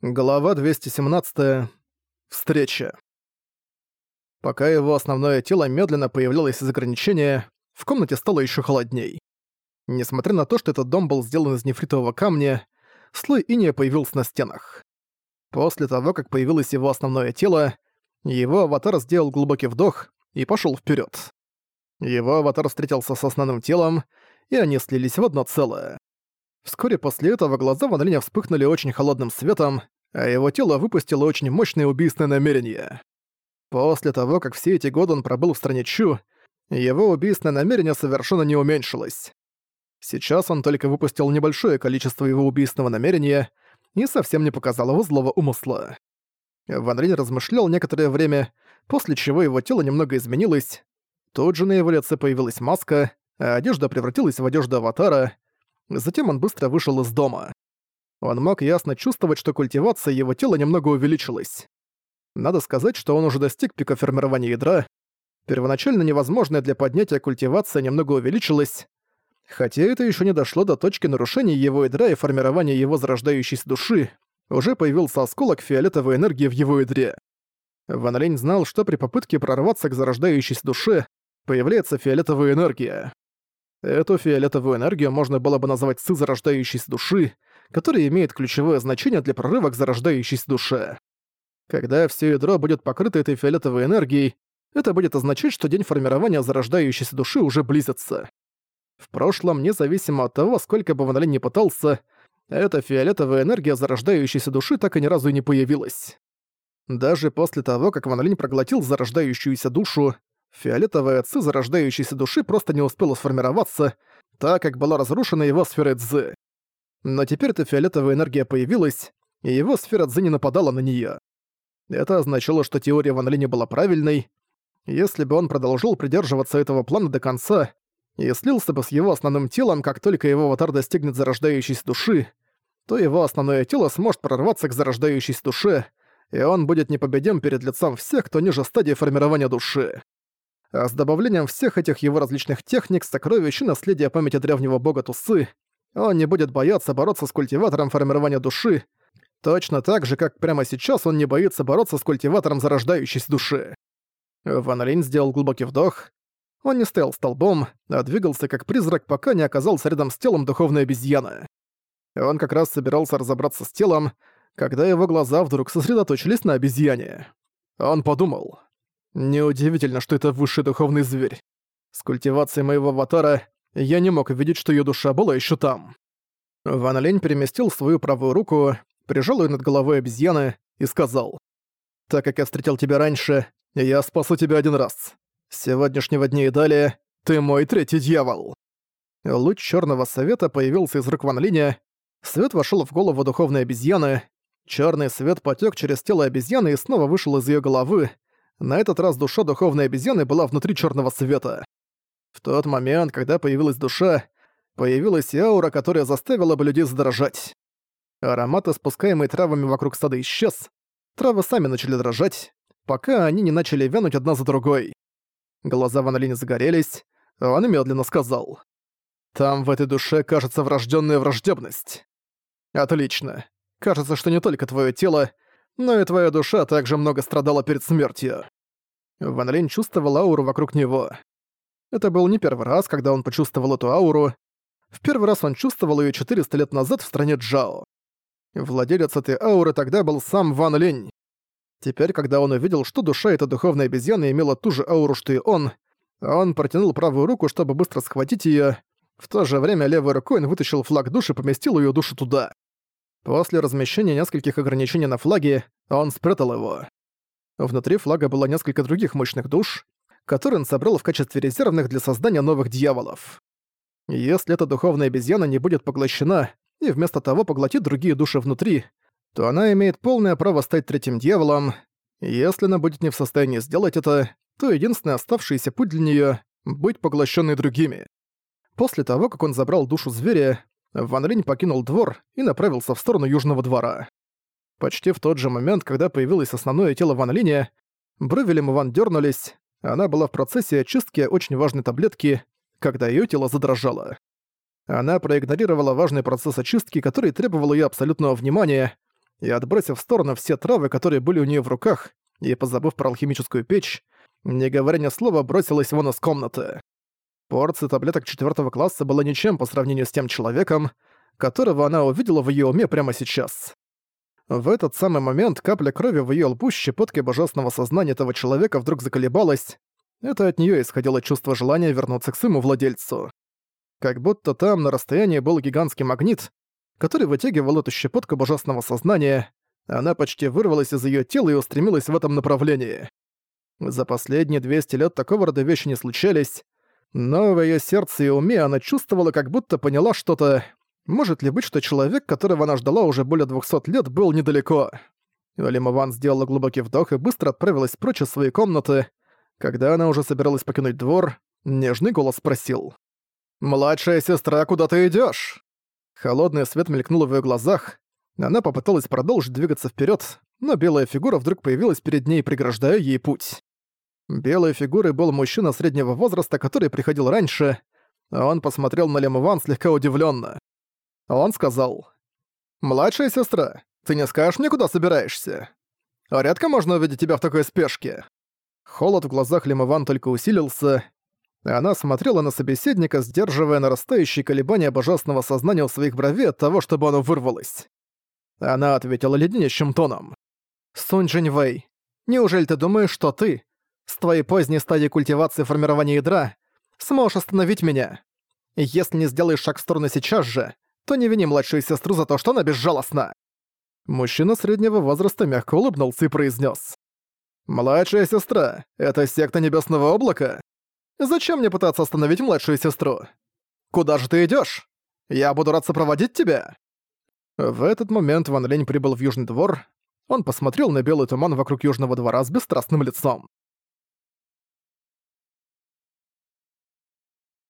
Глава 217. Встреча. Пока его основное тело медленно появлялось из ограничения, в комнате стало еще холодней. Несмотря на то, что этот дом был сделан из нефритового камня, слой иния появился на стенах. После того, как появилось его основное тело, его аватар сделал глубокий вдох и пошел вперед. Его аватар встретился с основным телом, и они слились в одно целое. Вскоре после этого глаза Ван Линя вспыхнули очень холодным светом, а его тело выпустило очень мощное убийственное намерение. После того, как все эти годы он пробыл в стране Чу, его убийственное намерение совершенно не уменьшилось. Сейчас он только выпустил небольшое количество его убийственного намерения и совсем не показал его злого умысла. Ван Линь размышлял некоторое время, после чего его тело немного изменилось. Тут же на его лице появилась маска, а одежда превратилась в одежду аватара — Затем он быстро вышел из дома. Он мог ясно чувствовать, что культивация его тела немного увеличилась. Надо сказать, что он уже достиг пика формирования ядра. Первоначально невозможная для поднятия культивация немного увеличилась, хотя это еще не дошло до точки нарушения его ядра и формирования его зарождающейся души, уже появился осколок фиолетовой энергии в его ядре. Ван Линь знал, что при попытке прорваться к зарождающейся душе появляется фиолетовая энергия. Эту фиолетовую энергию можно было бы назвать сы зарождающейся души, которая имеет ключевое значение для прорыва к зарождающейся душе. Когда все ядро будет покрыто этой фиолетовой энергией, это будет означать, что день формирования зарождающейся души уже близится. В прошлом, независимо от того, сколько бы Ван не пытался, эта фиолетовая энергия зарождающейся души так и ни разу и не появилась. Даже после того, как Ван проглотил зарождающуюся душу, Фиолетовая ци зарождающейся души просто не успела сформироваться, так как была разрушена его сфера цзы. Но теперь эта фиолетовая энергия появилась, и его сфера цзы не нападала на неё. Это означало, что теория Ван Линя была правильной. Если бы он продолжил придерживаться этого плана до конца и слился бы с его основным телом, как только его аватар достигнет зарождающейся души, то его основное тело сможет прорваться к зарождающейся душе, и он будет непобедим перед лицом всех, кто ниже стадии формирования души а с добавлением всех этих его различных техник, сокровищ и наследия памяти древнего бога Тусы, он не будет бояться бороться с культиватором формирования души, точно так же, как прямо сейчас он не боится бороться с культиватором зарождающейся души. Ван Линь сделал глубокий вдох. Он не стоял столбом, а двигался как призрак, пока не оказался рядом с телом духовной обезьяны. Он как раз собирался разобраться с телом, когда его глаза вдруг сосредоточились на обезьяне. Он подумал, Неудивительно, что это высший духовный зверь. С культивацией моего аватара я не мог видеть, что ее душа была еще там. Ван Лень переместил свою правую руку, прижал ее над головой обезьяны и сказал. «Так как я встретил тебя раньше, я спасу тебя один раз. С сегодняшнего дня и далее ты мой третий дьявол». Луч черного совета появился из рук Ван Линя. Свет вошел в голову духовной обезьяны. Черный свет потек через тело обезьяны и снова вышел из ее головы, на этот раз душа духовной обезьяны была внутри черного света. В тот момент, когда появилась душа, появилась и аура, которая заставила бы людей задрожать. Аромат, испускаемый травами вокруг стада, исчез. Травы сами начали дрожать, пока они не начали вянуть одна за другой. Глаза Ван Линь загорелись, он медленно сказал. «Там в этой душе кажется врожденная враждебность». «Отлично. Кажется, что не только твое тело, но и твоя душа также много страдала перед смертью». Ван Линь чувствовал ауру вокруг него. Это был не первый раз, когда он почувствовал эту ауру. В первый раз он чувствовал ее 400 лет назад в стране Джао. Владелец этой ауры тогда был сам Ван Линь. Теперь, когда он увидел, что душа этой духовной обезьяны имела ту же ауру, что и он, он протянул правую руку, чтобы быстро схватить её. В то же время левой рукой он вытащил флаг души и поместил её душу туда. После размещения нескольких ограничений на флаге, он спрятал его. Внутри флага было несколько других мощных душ, которые он собрал в качестве резервных для создания новых дьяволов. Если эта духовная обезьяна не будет поглощена и вместо того поглотит другие души внутри, то она имеет полное право стать третьим дьяволом. Если она будет не в состоянии сделать это, то единственный оставшийся путь для неё — быть поглощенной другими. После того, как он забрал душу зверя, Ван Линь покинул двор и направился в сторону Южного двора. Почти в тот же момент, когда появилось основное тело Ван Линя, брови Лим Ван дернулись, она была в процессе очистки очень важной таблетки, когда ее тело задрожало. Она проигнорировала важный процесс очистки, который требовал ее абсолютного внимания, и, отбросив в сторону все травы, которые были у нее в руках, и позабыв про алхимическую печь, не говоря ни слова, бросилась вон из комнаты. Порция таблеток четвертого класса была ничем по сравнению с тем человеком, которого она увидела в ее уме прямо сейчас. В этот самый момент капля крови в ее лбу щепоткой божественного сознания этого человека вдруг заколебалась. Это от нее исходило чувство желания вернуться к своему владельцу. Как будто там на расстоянии был гигантский магнит, который вытягивал эту щепотку божественного сознания, она почти вырвалась из ее тела и устремилась в этом направлении. За последние 200 лет такого рода вещи не случались, но в её сердце и уме она чувствовала, как будто поняла что-то. Может ли быть, что человек, которого она ждала уже более 200 лет, был недалеко? Лимован сделала глубокий вдох и быстро отправилась прочь из своей комнаты. Когда она уже собиралась покинуть двор, нежный голос спросил. «Младшая сестра, куда ты идёшь?» Холодный свет мелькнул в её глазах. Она попыталась продолжить двигаться вперёд, но белая фигура вдруг появилась перед ней, преграждая ей путь. Белой фигурой был мужчина среднего возраста, который приходил раньше. Он посмотрел на Лемуван слегка удивленно. Он сказал, «Младшая сестра, ты не скажешь мне, куда собираешься? Редко можно увидеть тебя в такой спешке». Холод в глазах Лемуван только усилился. Она смотрела на собеседника, сдерживая нарастающие колебания божественного сознания у своих бровей от того, чтобы оно вырвалось. Она ответила леденящим тоном. «Сунь Джиньвэй, неужели ты думаешь, что ты, с твоей поздней стадии культивации формирования ядра сможешь остановить меня. Если не сделаешь шаг в сторону сейчас же, то не вини младшую сестру за то, что она безжалостна». Мужчина среднего возраста мягко улыбнулся и произнес: «Младшая сестра, это секта Небесного Облака? Зачем мне пытаться остановить младшую сестру? Куда же ты идешь? Я буду рад сопроводить тебя». В этот момент Ван Лень прибыл в Южный двор. Он посмотрел на белый туман вокруг Южного двора с бесстрастным лицом.